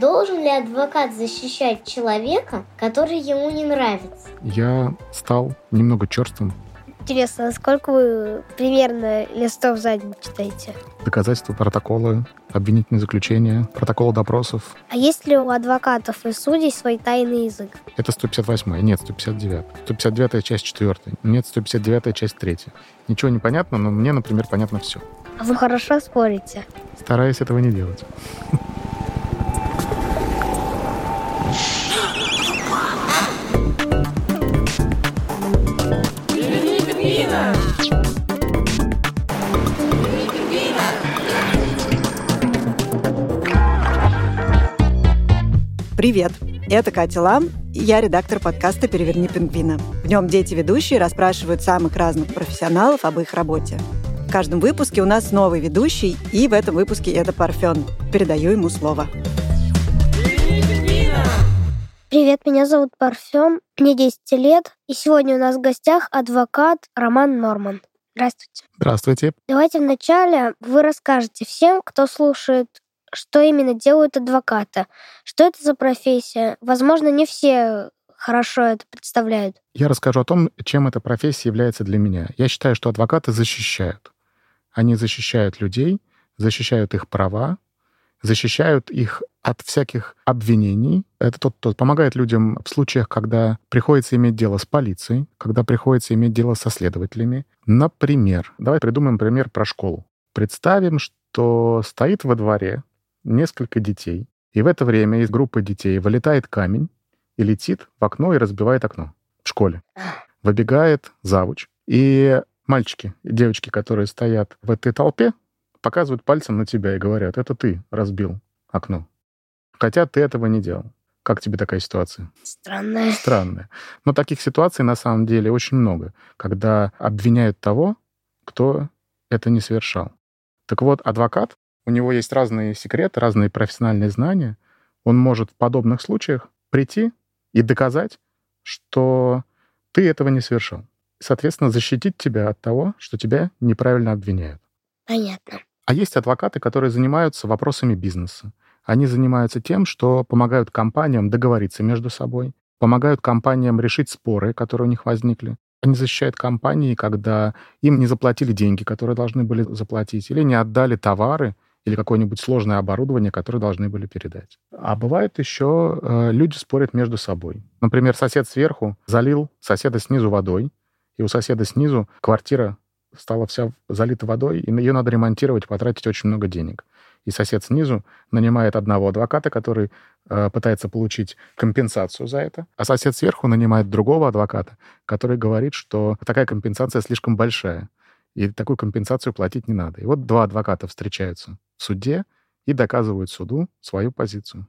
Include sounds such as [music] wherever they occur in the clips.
Должен ли адвокат защищать человека, который ему не нравится? Я стал немного черствым. Интересно, а сколько вы примерно листов за день читаете? Доказательства, протоколы, обвинительные заключения, протоколы допросов. А есть ли у адвокатов и судей свой тайный язык? Это 158 нет, 159 159 часть 4 нет, 159 часть 3 Ничего не понятно, но мне, например, понятно все. А вы хорошо спорите? Стараюсь этого не делать. [laughs] Привет! Это Катя Лам, и я редактор подкаста «Переверни пингвина». В нем дети-ведущие расспрашивают самых разных профессионалов об их работе. В каждом выпуске у нас новый ведущий, и в этом выпуске это Парфен. Передаю ему слово. Привет, меня зовут Парфен, мне 10 лет, и сегодня у нас в гостях адвокат Роман Норман. Здравствуйте. Здравствуйте. Давайте вначале вы расскажете всем, кто слушает что именно делают адвокаты, что это за профессия. Возможно, не все хорошо это представляют. Я расскажу о том, чем эта профессия является для меня. Я считаю, что адвокаты защищают. Они защищают людей, защищают их права, защищают их от всяких обвинений. Это тот, кто помогает людям в случаях, когда приходится иметь дело с полицией, когда приходится иметь дело со следователями. Например, давай придумаем пример про школу. Представим, что стоит во дворе несколько детей, и в это время из группы детей вылетает камень и летит в окно и разбивает окно в школе. Выбегает завуч, и мальчики и девочки, которые стоят в этой толпе, показывают пальцем на тебя и говорят, это ты разбил окно. Хотя ты этого не делал. Как тебе такая ситуация? Странная. Странная. Но таких ситуаций на самом деле очень много, когда обвиняют того, кто это не совершал. Так вот, адвокат у него есть разные секреты, разные профессиональные знания. Он может в подобных случаях прийти и доказать, что ты этого не совершил. Соответственно, защитить тебя от того, что тебя неправильно обвиняют. Понятно. А есть адвокаты, которые занимаются вопросами бизнеса. Они занимаются тем, что помогают компаниям договориться между собой, помогают компаниям решить споры, которые у них возникли. Они защищают компании, когда им не заплатили деньги, которые должны были заплатить, или не отдали товары, или какое-нибудь сложное оборудование, которое должны были передать. А бывает еще, э, люди спорят между собой. Например, сосед сверху залил соседа снизу водой, и у соседа снизу квартира стала вся залита водой, и ее надо ремонтировать, потратить очень много денег. И сосед снизу нанимает одного адвоката, который э, пытается получить компенсацию за это, а сосед сверху нанимает другого адвоката, который говорит, что такая компенсация слишком большая, и такую компенсацию платить не надо. И вот два адвоката встречаются в суде и доказывают суду свою позицию.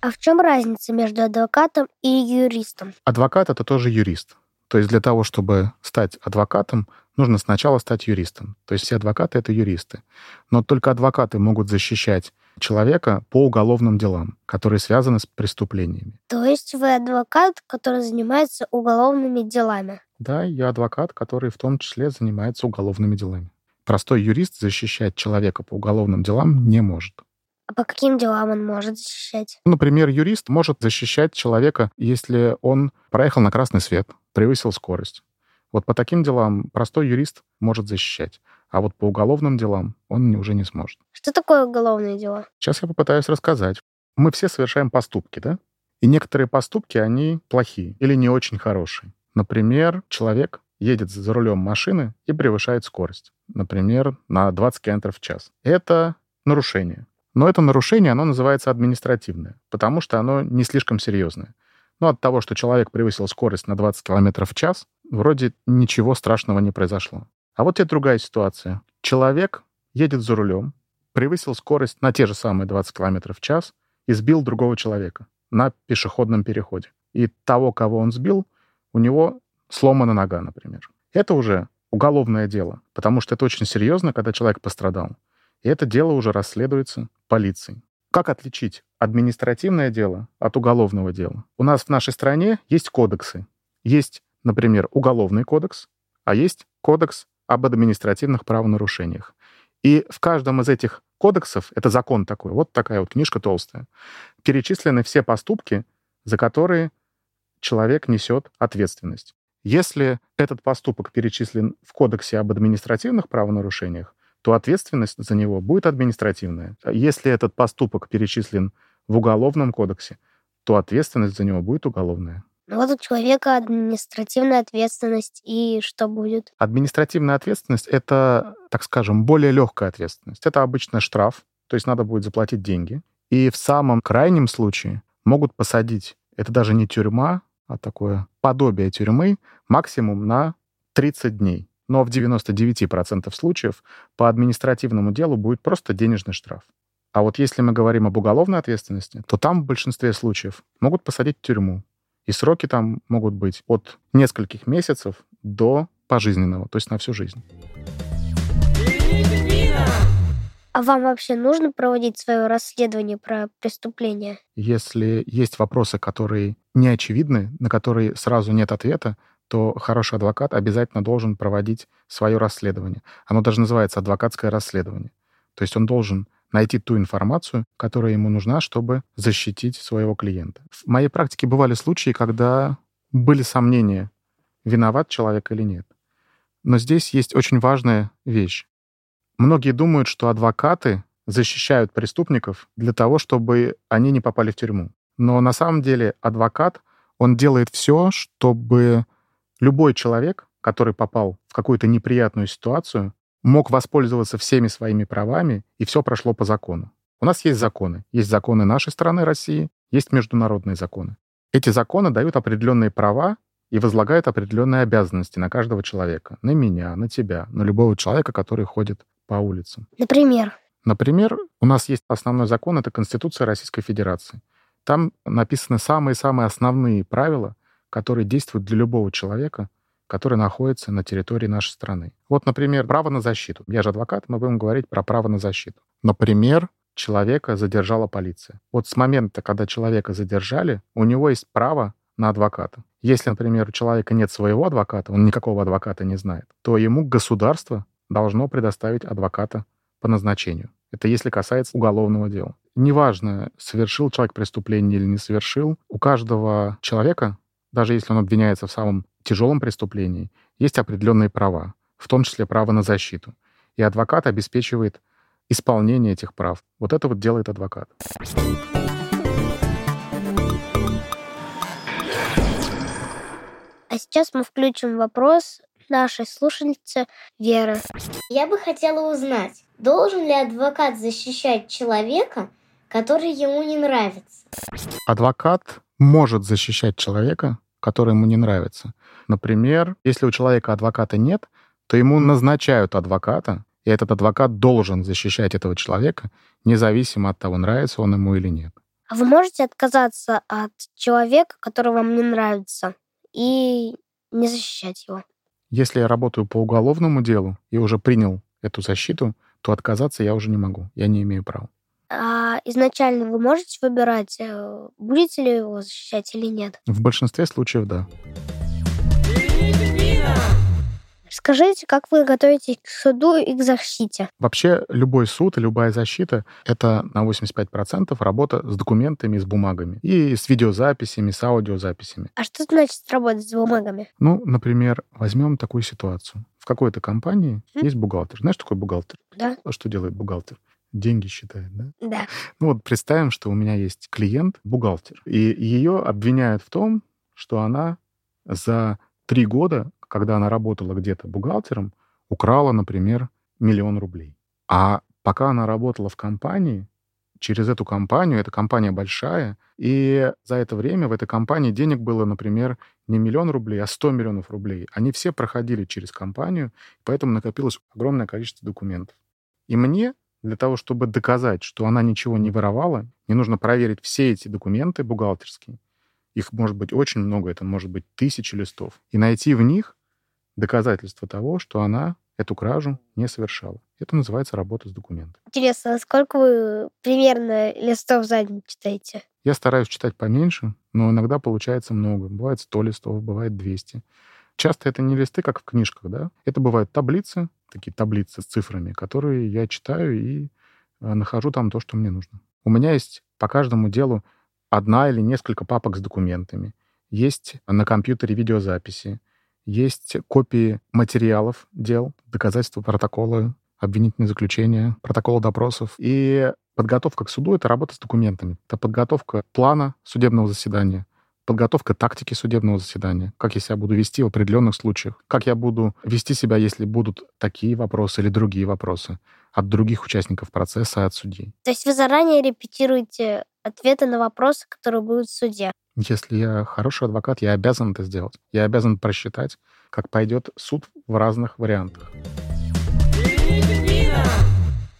А в чем разница между адвокатом и юристом? Адвокат — это тоже юрист. То есть для того, чтобы стать адвокатом, нужно сначала стать юристом. То есть все адвокаты — это юристы. Но только адвокаты могут защищать человека по уголовным делам, которые связаны с преступлениями. То есть вы адвокат, который занимается уголовными делами? Да, я адвокат, который в том числе занимается уголовными делами. Простой юрист защищать человека по уголовным делам не может. А по каким делам он может защищать? Например, юрист может защищать человека, если он проехал на красный свет, превысил скорость. Вот по таким делам простой юрист может защищать. А вот по уголовным делам он уже не сможет. Что такое уголовные дела? Сейчас я попытаюсь рассказать. Мы все совершаем поступки, да? И некоторые поступки, они плохие или не очень хорошие. Например, человек едет за рулем машины и превышает скорость. Например, на 20 км в час. Это нарушение. Но это нарушение, оно называется административное, потому что оно не слишком серьезное. Но от того, что человек превысил скорость на 20 км в час, вроде ничего страшного не произошло. А вот тебе другая ситуация. Человек едет за рулем, превысил скорость на те же самые 20 км в час и сбил другого человека на пешеходном переходе. И того, кого он сбил, у него сломана нога, например. Это уже уголовное дело, потому что это очень серьезно, когда человек пострадал. И это дело уже расследуется полицией. Как отличить административное дело от уголовного дела? У нас в нашей стране есть кодексы. Есть, например, уголовный кодекс, а есть кодекс об административных правонарушениях. И в каждом из этих кодексов, это закон такой, вот такая вот книжка толстая, перечислены все поступки, за которые человек несет ответственность. Если этот поступок перечислен в Кодексе об административных правонарушениях, то ответственность за него будет административная. Если этот поступок перечислен в Уголовном кодексе, то ответственность за него будет уголовная. Ну вот у человека административная ответственность, и что будет? Административная ответственность — это, так скажем, более легкая ответственность. Это обычно штраф, то есть надо будет заплатить деньги. И в самом крайнем случае могут посадить, это даже не тюрьма, а такое подобие тюрьмы, максимум на 30 дней. Но в 99% случаев по административному делу будет просто денежный штраф. А вот если мы говорим об уголовной ответственности, то там в большинстве случаев могут посадить в тюрьму. И сроки там могут быть от нескольких месяцев до пожизненного, то есть на всю жизнь. А вам вообще нужно проводить свое расследование про преступление? Если есть вопросы, которые не очевидны, на которые сразу нет ответа, то хороший адвокат обязательно должен проводить свое расследование. Оно даже называется адвокатское расследование. То есть он должен найти ту информацию, которая ему нужна, чтобы защитить своего клиента. В моей практике бывали случаи, когда были сомнения, виноват человек или нет. Но здесь есть очень важная вещь. Многие думают, что адвокаты защищают преступников для того, чтобы они не попали в тюрьму. Но на самом деле адвокат, он делает все, чтобы любой человек, который попал в какую-то неприятную ситуацию, мог воспользоваться всеми своими правами, и все прошло по закону. У нас есть законы. Есть законы нашей страны, России, есть международные законы. Эти законы дают определенные права и возлагают определенные обязанности на каждого человека. На меня, на тебя, на любого человека, который ходит по улицам. Например? Например, у нас есть основной закон, это Конституция Российской Федерации. Там написаны самые-самые основные правила, которые действуют для любого человека, который находится на территории нашей страны. Вот, например, право на защиту. Я же адвокат, мы будем говорить про право на защиту. Например, человека задержала полиция. Вот с момента, когда человека задержали, у него есть право на адвоката. Если, например, у человека нет своего адвоката, он никакого адвоката не знает, то ему государство должно предоставить адвоката по назначению. Это если касается уголовного дела. Неважно, совершил человек преступление или не совершил, у каждого человека, даже если он обвиняется в самом тяжелом преступлении, есть определенные права, в том числе право на защиту. И адвокат обеспечивает исполнение этих прав. Вот это вот делает адвокат. А сейчас мы включим вопрос нашей слушательницы Веры. Я бы хотела узнать, должен ли адвокат защищать человека, который ему не нравится? Адвокат может защищать человека, который ему не нравится. Например, если у человека адвоката нет, то ему назначают адвоката, и этот адвокат должен защищать этого человека, независимо от того, нравится он ему или нет. А вы можете отказаться от человека, который вам не нравится, и не защищать его? Если я работаю по уголовному делу и уже принял эту защиту, то отказаться я уже не могу. Я не имею права. А изначально вы можете выбирать, э, будете ли его защищать или нет? В большинстве случаев, да. Скажите, как вы готовитесь к суду и к защите? Вообще, любой суд и любая защита — это на 85% работа с документами, с бумагами. И с видеозаписями, с аудиозаписями. А что значит работать с бумагами? Ну, например, возьмем такую ситуацию. В какой-то компании mm? есть бухгалтер. Знаешь, что такое бухгалтер? Да. А что делает бухгалтер? деньги считает, да? Да. Ну вот представим, что у меня есть клиент, бухгалтер, и ее обвиняют в том, что она за три года когда она работала где-то бухгалтером, украла, например, миллион рублей. А пока она работала в компании, через эту компанию, эта компания большая, и за это время в этой компании денег было, например, не миллион рублей, а 100 миллионов рублей. Они все проходили через компанию, поэтому накопилось огромное количество документов. И мне для того, чтобы доказать, что она ничего не воровала, мне нужно проверить все эти документы бухгалтерские. Их может быть очень много, это может быть тысячи листов. И найти в них доказательство того, что она эту кражу не совершала. Это называется работа с документом. Интересно, а сколько вы примерно листов за день читаете? Я стараюсь читать поменьше, но иногда получается много. Бывает 100 листов, бывает 200. Часто это не листы, как в книжках, да? Это бывают таблицы, такие таблицы с цифрами, которые я читаю и э, нахожу там то, что мне нужно. У меня есть по каждому делу одна или несколько папок с документами. Есть на компьютере видеозаписи, есть копии материалов дел, доказательства протокола, обвинительные заключения, протоколы допросов. И подготовка к суду — это работа с документами. Это подготовка плана судебного заседания, подготовка тактики судебного заседания, как я себя буду вести в определенных случаях, как я буду вести себя, если будут такие вопросы или другие вопросы от других участников процесса, от судей. То есть вы заранее репетируете ответы на вопросы, которые будут в суде? Если я хороший адвокат, я обязан это сделать. Я обязан просчитать, как пойдет суд в разных вариантах.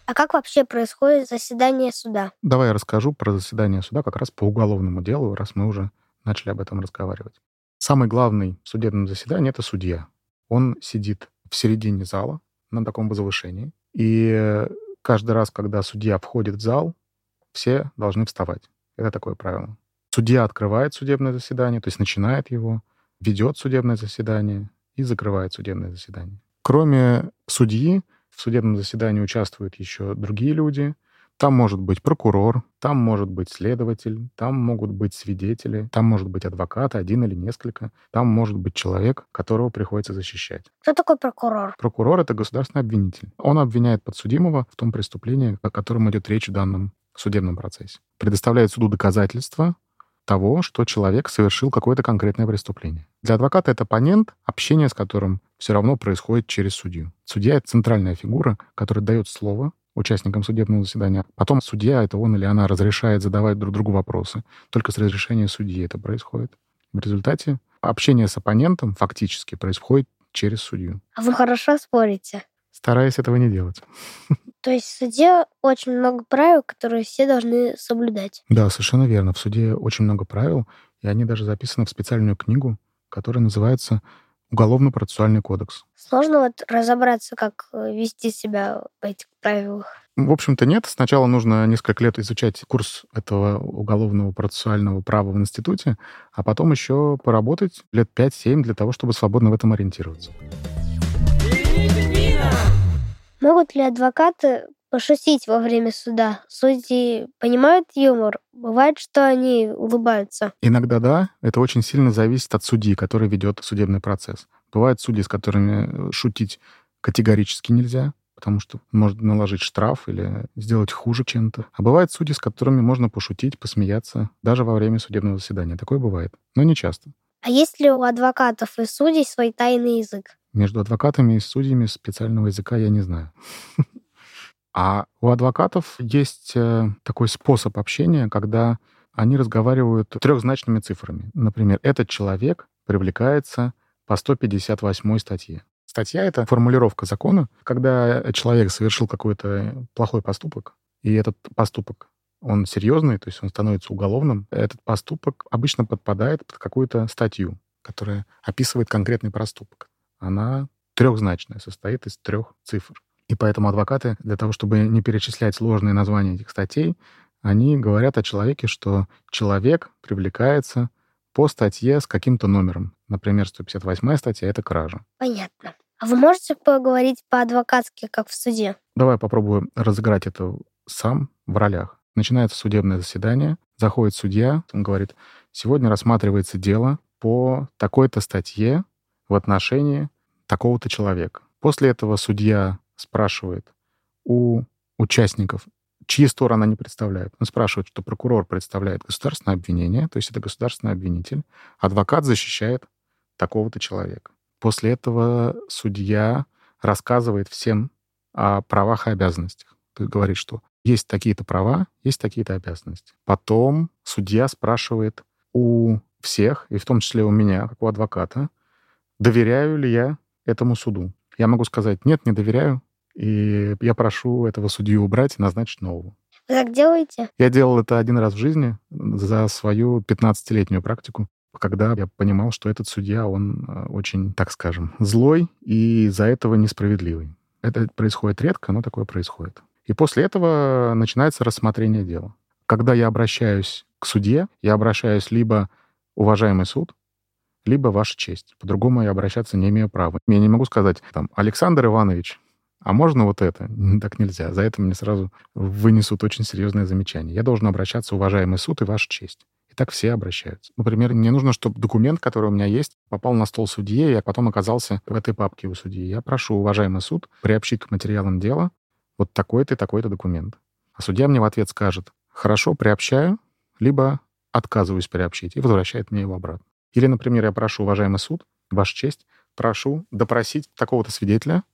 А как вообще происходит заседание суда? Давай я расскажу про заседание суда как раз по уголовному делу, раз мы уже начали об этом разговаривать. Самый главный в судебном заседании — это судья. Он сидит в середине зала на таком возвышении. И каждый раз, когда судья входит в зал, все должны вставать. Это такое правило. Судья открывает судебное заседание, то есть начинает его, ведет судебное заседание и закрывает судебное заседание. Кроме судьи, в судебном заседании участвуют еще другие люди, там может быть прокурор, там может быть следователь, там могут быть свидетели, там может быть адвокат, один или несколько, там может быть человек, которого приходится защищать. Кто такой прокурор? Прокурор — это государственный обвинитель. Он обвиняет подсудимого в том преступлении, о котором идет речь в данном судебном процессе. Предоставляет суду доказательства того, что человек совершил какое-то конкретное преступление. Для адвоката это оппонент, общение с которым все равно происходит через судью. Судья — это центральная фигура, которая дает слово участникам судебного заседания. Потом судья, это он или она, разрешает задавать друг другу вопросы. Только с разрешения судьи это происходит. В результате общение с оппонентом фактически происходит через судью. А вы хорошо спорите? Стараюсь этого не делать. [laughs] То есть в суде очень много правил, которые все должны соблюдать. Да, совершенно верно. В суде очень много правил, и они даже записаны в специальную книгу, которая называется Уголовно-процессуальный кодекс. Сложно вот разобраться, как э, вести себя в этих правилах. В общем-то, нет. Сначала нужно несколько лет изучать курс этого уголовного процессуального права в институте, а потом еще поработать лет 5-7 для того, чтобы свободно в этом ориентироваться. Могут ли адвокаты пошутить во время суда? Судьи понимают юмор? Бывает, что они улыбаются? Иногда да. Это очень сильно зависит от судьи, который ведет судебный процесс. Бывают судьи, с которыми э, шутить категорически нельзя, потому что может наложить штраф или сделать хуже чем-то. А бывают судьи, с которыми можно пошутить, посмеяться даже во время судебного заседания. Такое бывает, но не часто. А есть ли у адвокатов и судей свой тайный язык? Между адвокатами и судьями специального языка я не знаю. [laughs] А у адвокатов есть э, такой способ общения, когда они разговаривают трехзначными цифрами. Например, этот человек привлекается по 158 статье. Статья — это формулировка закона, когда человек совершил какой-то плохой поступок, и этот поступок он серьезный, то есть он становится уголовным, этот поступок обычно подпадает под какую-то статью, которая описывает конкретный проступок. Она трехзначная, состоит из трех цифр. И поэтому адвокаты, для того, чтобы не перечислять сложные названия этих статей, они говорят о человеке, что человек привлекается по статье с каким-то номером. Например, 158 статья — это кража. Понятно. А вы можете поговорить по-адвокатски, как в суде? Давай попробую разыграть это сам в ролях. Начинается судебное заседание, заходит судья, он говорит, сегодня рассматривается дело по такой-то статье в отношении такого-то человека. После этого судья спрашивает у участников, чьи стороны они представляют. Он спрашивает, что прокурор представляет государственное обвинение, то есть это государственный обвинитель, адвокат защищает такого-то человека. После этого судья рассказывает всем о правах и обязанностях. То есть говорит, что есть такие-то права, есть такие-то обязанности. Потом судья спрашивает у всех, и в том числе у меня, как у адвоката, доверяю ли я этому суду. Я могу сказать, нет, не доверяю, и я прошу этого судью убрать и назначить нового. Вы так делаете? Я делал это один раз в жизни за свою 15-летнюю практику, когда я понимал, что этот судья, он э, очень, так скажем, злой и из-за этого несправедливый. Это происходит редко, но такое происходит. И после этого начинается рассмотрение дела. Когда я обращаюсь к судье, я обращаюсь либо уважаемый суд, либо ваша честь. По-другому я обращаться не имею права. Я не могу сказать, там, Александр Иванович, а можно вот это? [laughs] Так нельзя. За это мне сразу вынесут очень серьезное замечание. Я должен обращаться, уважаемый суд и ваша честь. И так все обращаются. Например, мне нужно, чтобы документ, который у меня есть, попал на стол судьи, и я потом оказался в этой папке у судьи. Я прошу, уважаемый суд, приобщить к материалам дела вот такой-то и такой-то документ. А судья мне в ответ скажет, хорошо, приобщаю, либо отказываюсь приобщить, и возвращает мне его обратно. Или, например, я прошу, уважаемый суд, ваша честь, прошу допросить такого-то свидетеля,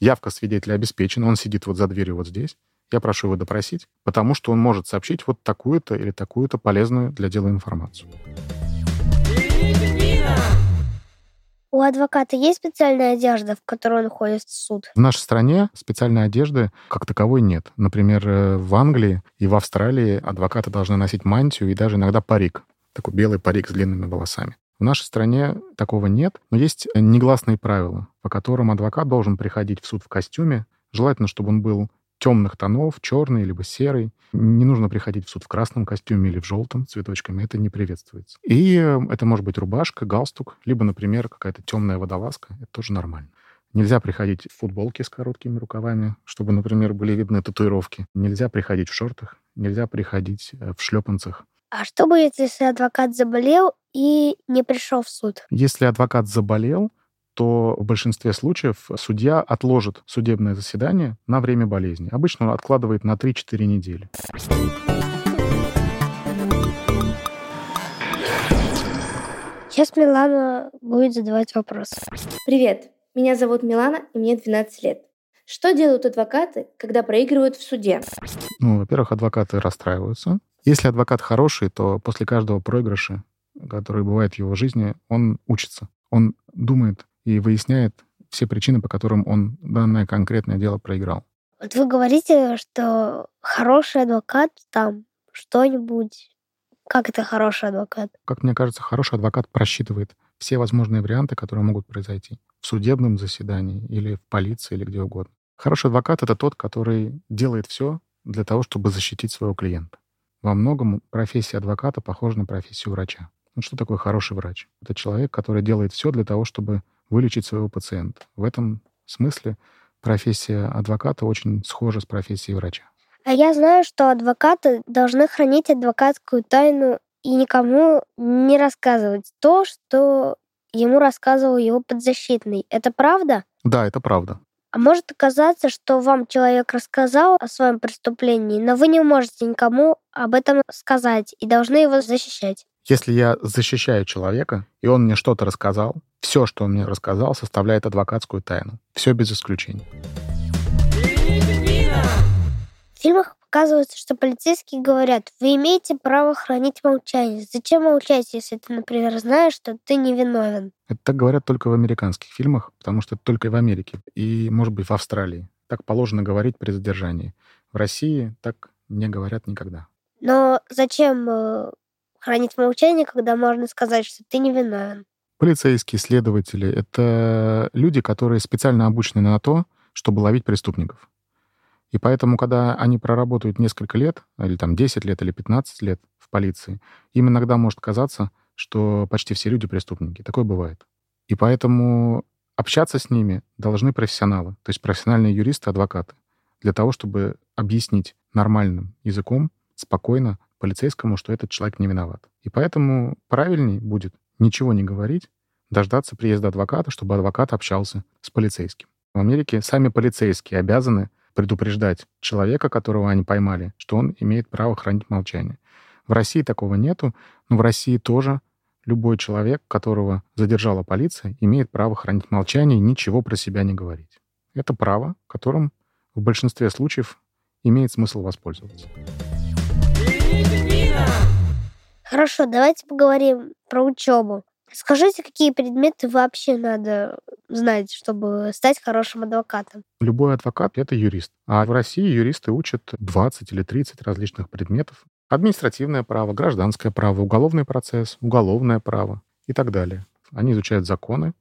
явка свидетеля обеспечена, он сидит вот за дверью вот здесь, я прошу его допросить, потому что он может сообщить вот такую-то или такую-то полезную для дела информацию. У адвоката есть специальная одежда, в которой он ходит в суд? В нашей стране специальной одежды как таковой нет. Например, э, в Англии и в Австралии адвокаты должны носить мантию и даже иногда парик. Такой белый парик с длинными волосами. В нашей стране такого нет, но есть негласные правила, по которым адвокат должен приходить в суд в костюме. Желательно, чтобы он был темных тонов, черный либо серый. Не нужно приходить в суд в красном костюме или в желтом цветочками, это не приветствуется. И э, это может быть рубашка, галстук, либо, например, какая-то темная водолазка, это тоже нормально. Нельзя приходить в футболке с короткими рукавами, чтобы, например, были видны татуировки. Нельзя приходить в шортах, нельзя приходить э, в шлепанцах. А что будет, если адвокат заболел и не пришел в суд? Если адвокат заболел, то в большинстве случаев судья отложит судебное заседание на время болезни. Обычно он откладывает на 3-4 недели. Сейчас Милана будет задавать вопрос. Привет, меня зовут Милана, и мне 12 лет. Что делают адвокаты, когда проигрывают в суде? Ну, во-первых, адвокаты расстраиваются. Если адвокат хороший, то после каждого проигрыша, который бывает в его жизни, он учится. Он думает, и выясняет все причины, по которым он данное конкретное дело проиграл. Вот вы говорите, что хороший адвокат там что-нибудь... Как это хороший адвокат? Как мне кажется, хороший адвокат просчитывает все возможные варианты, которые могут произойти в судебном заседании или в полиции или где угодно. Хороший адвокат — это тот, который делает все для того, чтобы защитить своего клиента. Во многом профессия адвоката похожа на профессию врача. Ну, что такое хороший врач? Это человек, который делает все для того, чтобы вылечить своего пациента. В этом смысле профессия адвоката очень схожа с профессией врача. А я знаю, что адвокаты должны хранить адвокатскую тайну и никому не рассказывать то, что ему рассказывал его подзащитный. Это правда? Да, это правда. А может оказаться, что вам человек рассказал о своем преступлении, но вы не можете никому об этом сказать и должны его защищать. Если я защищаю человека, и он мне что-то рассказал, все, что он мне рассказал, составляет адвокатскую тайну. Все без исключений. В фильмах показывается, что полицейские говорят, вы имеете право хранить молчание. Зачем молчать, если ты, например, знаешь, что ты невиновен? Это так говорят только в американских фильмах, потому что это только в Америке и, может быть, в Австралии. Так положено говорить при задержании. В России так не говорят никогда. Но зачем э, хранить молчание, когда можно сказать, что ты невиновен? Полицейские, следователи — это люди, которые специально обучены на то, чтобы ловить преступников. И поэтому, когда они проработают несколько лет, или там 10 лет, или 15 лет в полиции, им иногда может казаться, что почти все люди преступники. Такое бывает. И поэтому общаться с ними должны профессионалы, то есть профессиональные юристы, адвокаты, для того, чтобы объяснить нормальным языком, спокойно полицейскому, что этот человек не виноват. И поэтому правильней будет ничего не говорить, дождаться приезда адвоката, чтобы адвокат общался с полицейским. В Америке сами полицейские обязаны предупреждать человека, которого они поймали, что он имеет право хранить молчание. В России такого нету, но в России тоже любой человек, которого задержала полиция, имеет право хранить молчание и ничего про себя не говорить. Это право, которым в большинстве случаев имеет смысл воспользоваться. Хорошо, давайте поговорим про учебу. Скажите, какие предметы вообще надо знать, чтобы стать хорошим адвокатом? Любой адвокат — это юрист. А в России юристы учат 20 или 30 различных предметов. Административное право, гражданское право, уголовный процесс, уголовное право и так далее. Они изучают законы,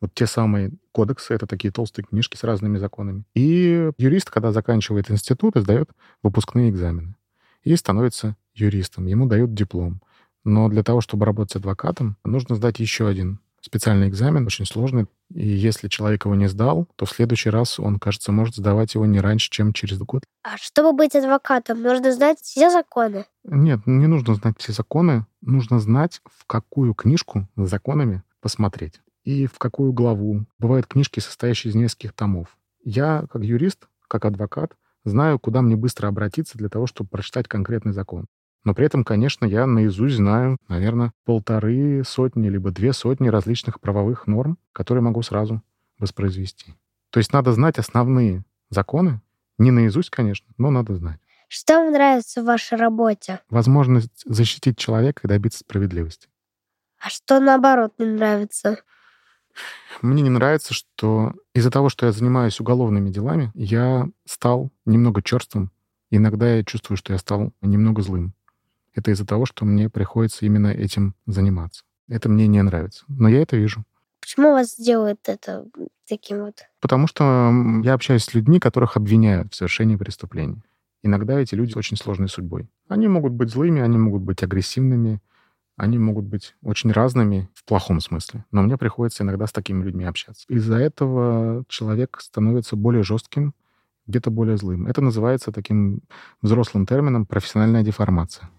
вот те самые кодексы, это такие толстые книжки с разными законами. И юрист, когда заканчивает институт, сдает выпускные экзамены и становится юристом. Ему дают диплом. Но для того, чтобы работать адвокатом, нужно сдать еще один специальный экзамен, очень сложный. И если человек его не сдал, то в следующий раз он, кажется, может сдавать его не раньше, чем через год. А чтобы быть адвокатом, нужно знать все законы. Нет, не нужно знать все законы. Нужно знать, в какую книжку с законами посмотреть и в какую главу. Бывают книжки, состоящие из нескольких томов. Я, как юрист, как адвокат, знаю, куда мне быстро обратиться для того, чтобы прочитать конкретный закон. Но при этом, конечно, я наизусть знаю, наверное, полторы сотни либо две сотни различных правовых норм, которые могу сразу воспроизвести. То есть надо знать основные законы, не наизусть, конечно, но надо знать. Что вам нравится в вашей работе? Возможность защитить человека и добиться справедливости. А что наоборот не нравится? Мне не нравится, что из-за того, что я занимаюсь уголовными делами, я стал немного черствым. Иногда я чувствую, что я стал немного злым. Это из-за того, что мне приходится именно этим заниматься. Это мне не нравится. Но я это вижу. Почему вас делают это таким вот? Потому что я общаюсь с людьми, которых обвиняют в совершении преступлений. Иногда эти люди очень сложной судьбой. Они могут быть злыми, они могут быть агрессивными, они могут быть очень разными в плохом смысле. Но мне приходится иногда с такими людьми общаться. Из-за этого человек становится более жестким, где-то более злым. Это называется таким взрослым термином профессиональная деформация.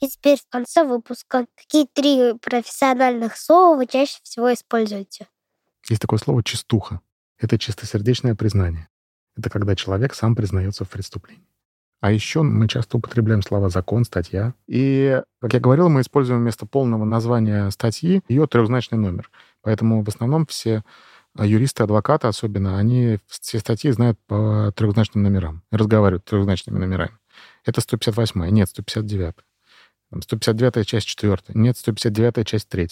И теперь в конце выпуска какие три профессиональных слова вы чаще всего используете? Есть такое слово «чистуха». Это чистосердечное признание. Это когда человек сам признается в преступлении. А еще мы часто употребляем слова «закон», «статья». И, как я говорил, мы используем вместо полного названия статьи ее трехзначный номер. Поэтому в основном все юристы, адвокаты особенно, они все статьи знают по трехзначным номерам, разговаривают трехзначными номерами. Это 158 нет, 159 159 часть 4 нет, 159 часть 3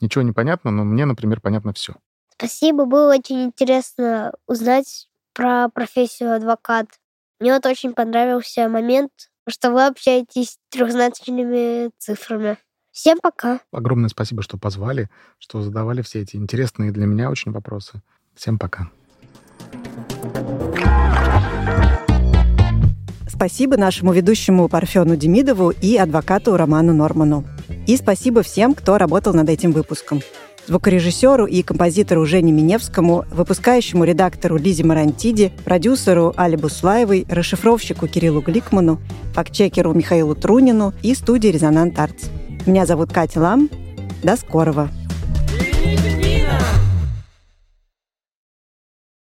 Ничего не понятно, но мне, например, понятно все. Спасибо, было очень интересно узнать про профессию адвокат. Мне вот очень понравился момент, что вы общаетесь трехзначными цифрами. Всем пока. Огромное спасибо, что позвали, что задавали все эти интересные для меня очень вопросы. Всем пока. Спасибо нашему ведущему Парфену Демидову и адвокату Роману Норману. И спасибо всем, кто работал над этим выпуском звукорежиссеру и композитору Жене Миневскому, выпускающему редактору Лизе Марантиди, продюсеру Али Буслаевой, расшифровщику Кириллу Гликману, фактчекеру Михаилу Трунину и студии «Резонант Артс». Меня зовут Катя Лам. До скорого!